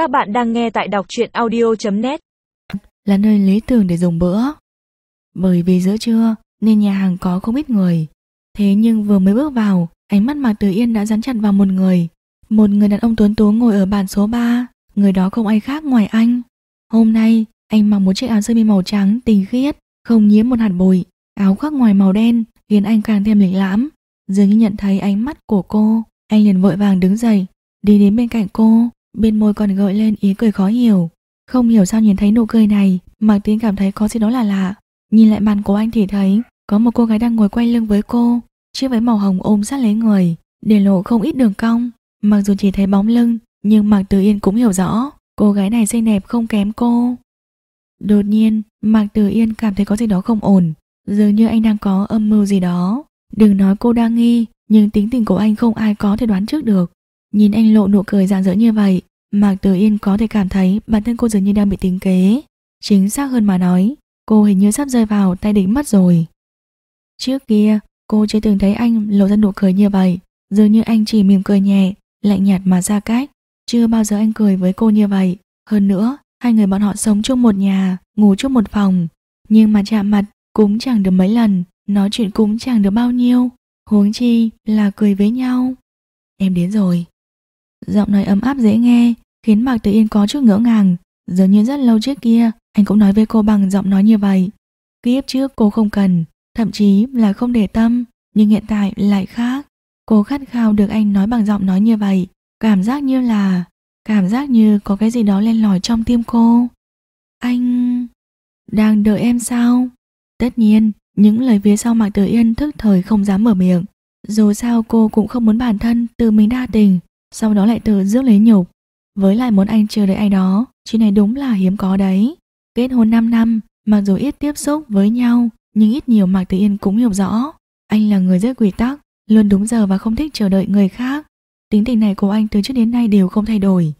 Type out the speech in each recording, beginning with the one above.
Các bạn đang nghe tại đọc truyện audio.net Là nơi lý tưởng để dùng bữa. Bởi vì giữa trưa, Nên nhà hàng có không ít người. Thế nhưng vừa mới bước vào, Ánh mắt Mạc Tử Yên đã dán chặt vào một người. Một người đàn ông tuấn tú ngồi ở bàn số 3 Người đó không ai khác ngoài anh. Hôm nay, anh mặc một chiếc áo sơ mi màu trắng tinh khiết, Không nhiễm một hạt bụi. Áo khoác ngoài màu đen, Khiến anh càng thêm lịch lãm. Dường như nhận thấy ánh mắt của cô, Anh liền vội vàng đứng dậy, Đi đến bên cạnh cô. Bên môi còn gợi lên ý cười khó hiểu. Không hiểu sao nhìn thấy nụ cười này Mạc Tín cảm thấy có gì đó là lạ. Nhìn lại bàn của anh thì thấy Có một cô gái đang ngồi quay lưng với cô. Chiếc váy màu hồng ôm sát lấy người Để lộ không ít đường cong. Mặc dù chỉ thấy bóng lưng Nhưng Mạc Tử Yên cũng hiểu rõ Cô gái này xinh đẹp không kém cô. Đột nhiên Mạc Tử Yên cảm thấy có gì đó không ổn. Dường như anh đang có âm mưu gì đó. Đừng nói cô đang nghi Nhưng tính tình của anh không ai có thể đoán trước được. Nhìn anh lộ nụ cười rạng rỡ như vậy, Mạc Tử Yên có thể cảm thấy bản thân cô dường như đang bị tính kế. Chính xác hơn mà nói, cô hình như sắp rơi vào tay đỉnh mất rồi. Trước kia, cô chưa từng thấy anh lộ ra nụ cười như vậy, dường như anh chỉ mỉm cười nhẹ, lạnh nhạt mà ra cách. Chưa bao giờ anh cười với cô như vậy. Hơn nữa, hai người bọn họ sống chung một nhà, ngủ chung một phòng. Nhưng mà chạm mặt cũng chẳng được mấy lần, nói chuyện cũng chẳng được bao nhiêu. Huống chi là cười với nhau. Em đến rồi. Giọng nói ấm áp dễ nghe khiến Mạc Tử Yên có chút ngỡ ngàng. Dường như rất lâu trước kia anh cũng nói với cô bằng giọng nói như vậy. Kiếp trước cô không cần, thậm chí là không để tâm, nhưng hiện tại lại khác. Cô khát khao được anh nói bằng giọng nói như vậy, cảm giác như là... Cảm giác như có cái gì đó len lỏi trong tim cô. Anh... Đang đợi em sao? Tất nhiên, những lời phía sau Mạc Tử Yên thức thời không dám mở miệng. Dù sao cô cũng không muốn bản thân tự mình đa tình, sau đó lại tự rước lấy nhục. Với lại muốn anh chờ đợi ai đó, chuyện này đúng là hiếm có đấy. Kết hôn 5 năm, mặc dù ít tiếp xúc với nhau, nhưng ít nhiều Mạc Tử Yên cũng hiểu rõ. Anh là người rất quy tắc, luôn đúng giờ và không thích chờ đợi người khác. Tính tình này của anh từ trước đến nay đều không thay đổi.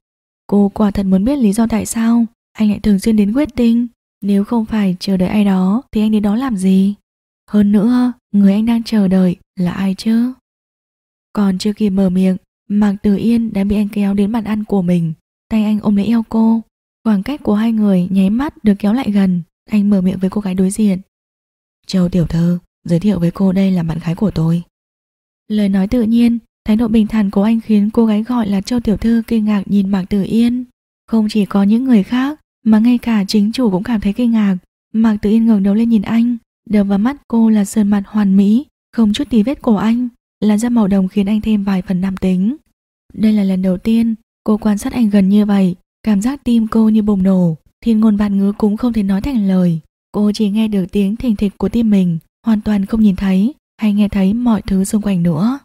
Cô quả thật muốn biết lý do tại sao anh lại thường xuyên đến quyết tinh. Nếu không phải chờ đợi ai đó thì anh đến đó làm gì? Hơn nữa, người anh đang chờ đợi là ai chứ? Còn chưa kịp mở miệng Mạc Tử Yên đã bị anh kéo đến bàn ăn của mình, tay anh ôm lấy eo cô. Khoảng cách của hai người nháy mắt được kéo lại gần, anh mở miệng với cô gái đối diện. Châu Tiểu Thư, giới thiệu với cô đây là bạn gái của tôi. Lời nói tự nhiên, thái độ bình thản của anh khiến cô gái gọi là Châu Tiểu Thư kinh ngạc nhìn Mạc Tử Yên. Không chỉ có những người khác, mà ngay cả chính chủ cũng cảm thấy kinh ngạc. Mạc Tử Yên ngẩng đầu lên nhìn anh, đập vào mắt cô là sơn mặt hoàn mỹ, không chút tí vết của anh. Làn da màu đồng khiến anh thêm vài phần nam tính. Đây là lần đầu tiên cô quan sát anh gần như vậy, cảm giác tim cô như bùng nổ, thiên ngôn vạn ngữ cũng không thể nói thành lời. Cô chỉ nghe được tiếng thình thịch của tim mình, hoàn toàn không nhìn thấy hay nghe thấy mọi thứ xung quanh nữa.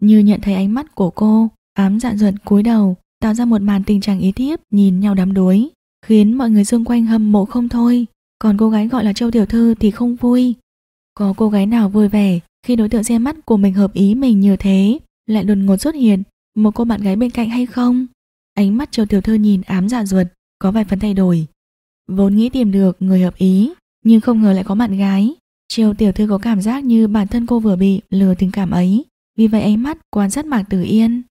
Như nhận thấy ánh mắt của cô, ám dạn ruột cúi đầu, tạo ra một màn tình trạng ý thiếp nhìn nhau đắm đuối, khiến mọi người xung quanh hâm mộ không thôi. Còn cô gái gọi là Châu Tiểu Thư thì không vui. Có cô gái nào vui vẻ khi đối tượng xem mắt của mình hợp ý mình như thế, lại đột ngột xuất hiện một cô bạn gái bên cạnh hay không? Ánh mắt Châu Tiểu Thư nhìn ám dạ ruột, có vài phần thay đổi. Vốn nghĩ tìm được người hợp ý, nhưng không ngờ lại có bạn gái. Châu Tiểu Thư có cảm giác như bản thân cô vừa bị lừa tình cảm ấy, vì vậy ánh mắt quan sát Mạc Tử Yên.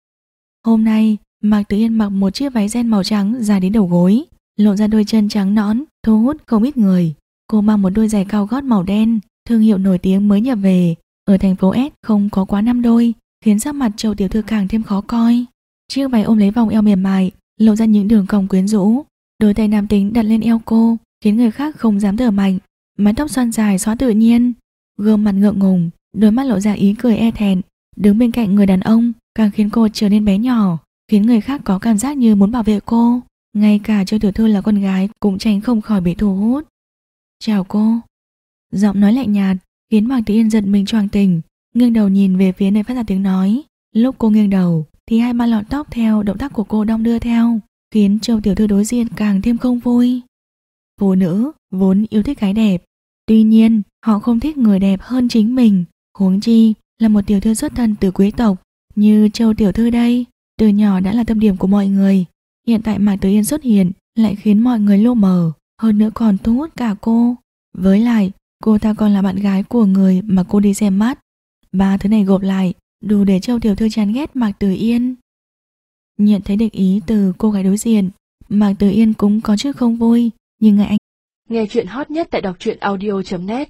Hôm nay, Mạc Tử Yên mặc một chiếc váy ren màu trắng dài đến đầu gối, lộ ra đôi chân trắng nõn, thu hút không ít người. Cô mang một đôi giày cao gót màu đen, thương hiệu nổi tiếng mới nhập về, ở thành phố S không có quá năm đôi, khiến sắc mặt Châu tiểu thư càng thêm khó coi. Chiếc váy ôm lấy vòng eo mềm mại, lộ ra những đường cong quyến rũ. Đôi tay nam tính đặt lên eo cô, khiến người khác không dám thở mạnh. Mái tóc xoăn dài xóa tự nhiên, gương mặt ngượng ngùng, đôi mắt lộ ra ý cười e thẹn. Đứng bên cạnh người đàn ông càng khiến cô trở nên bé nhỏ, khiến người khác có cảm giác như muốn bảo vệ cô. Ngay cả Châu tiểu thư là con gái cũng tránh không khỏi bị thu hút. Chào cô. Giọng nói lạnh nhạt, khiến Hoàng Tử Yên giật mình choàng tỉnh, nghiêng đầu nhìn về phía nơi phát ra tiếng nói. Lúc cô nghiêng đầu, thì hai ba lọn tóc theo động tác của cô đong đưa theo, khiến Châu tiểu thư đối diện càng thêm không vui. Phụ nữ vốn yêu thích gái đẹp, tuy nhiên họ không thích người đẹp hơn chính mình, huống chi là một tiểu thư xuất thân từ quý tộc như Châu tiểu thư đây, từ nhỏ đã là tâm điểm của mọi người. Hiện tại Mạc Tử Yên xuất hiện lại khiến mọi người lô mờ, hơn nữa còn thu hút cả cô. Với lại, Cô ta còn là bạn gái của người mà cô đi xem mắt. Ba thứ này gộp lại, đủ để Châu Tiểu Thư chán ghét Mạc Tử Yên. Nhận thấy được ý từ cô gái đối diện, Mạc Tử Yên cũng có chút không vui, nhưng ngại anh. Nghe chuyện hot nhất tại đọc truyện audio.net